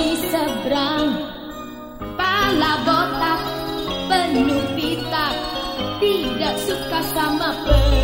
di seberang Pala botak penuh pita Tidak suka sama penuh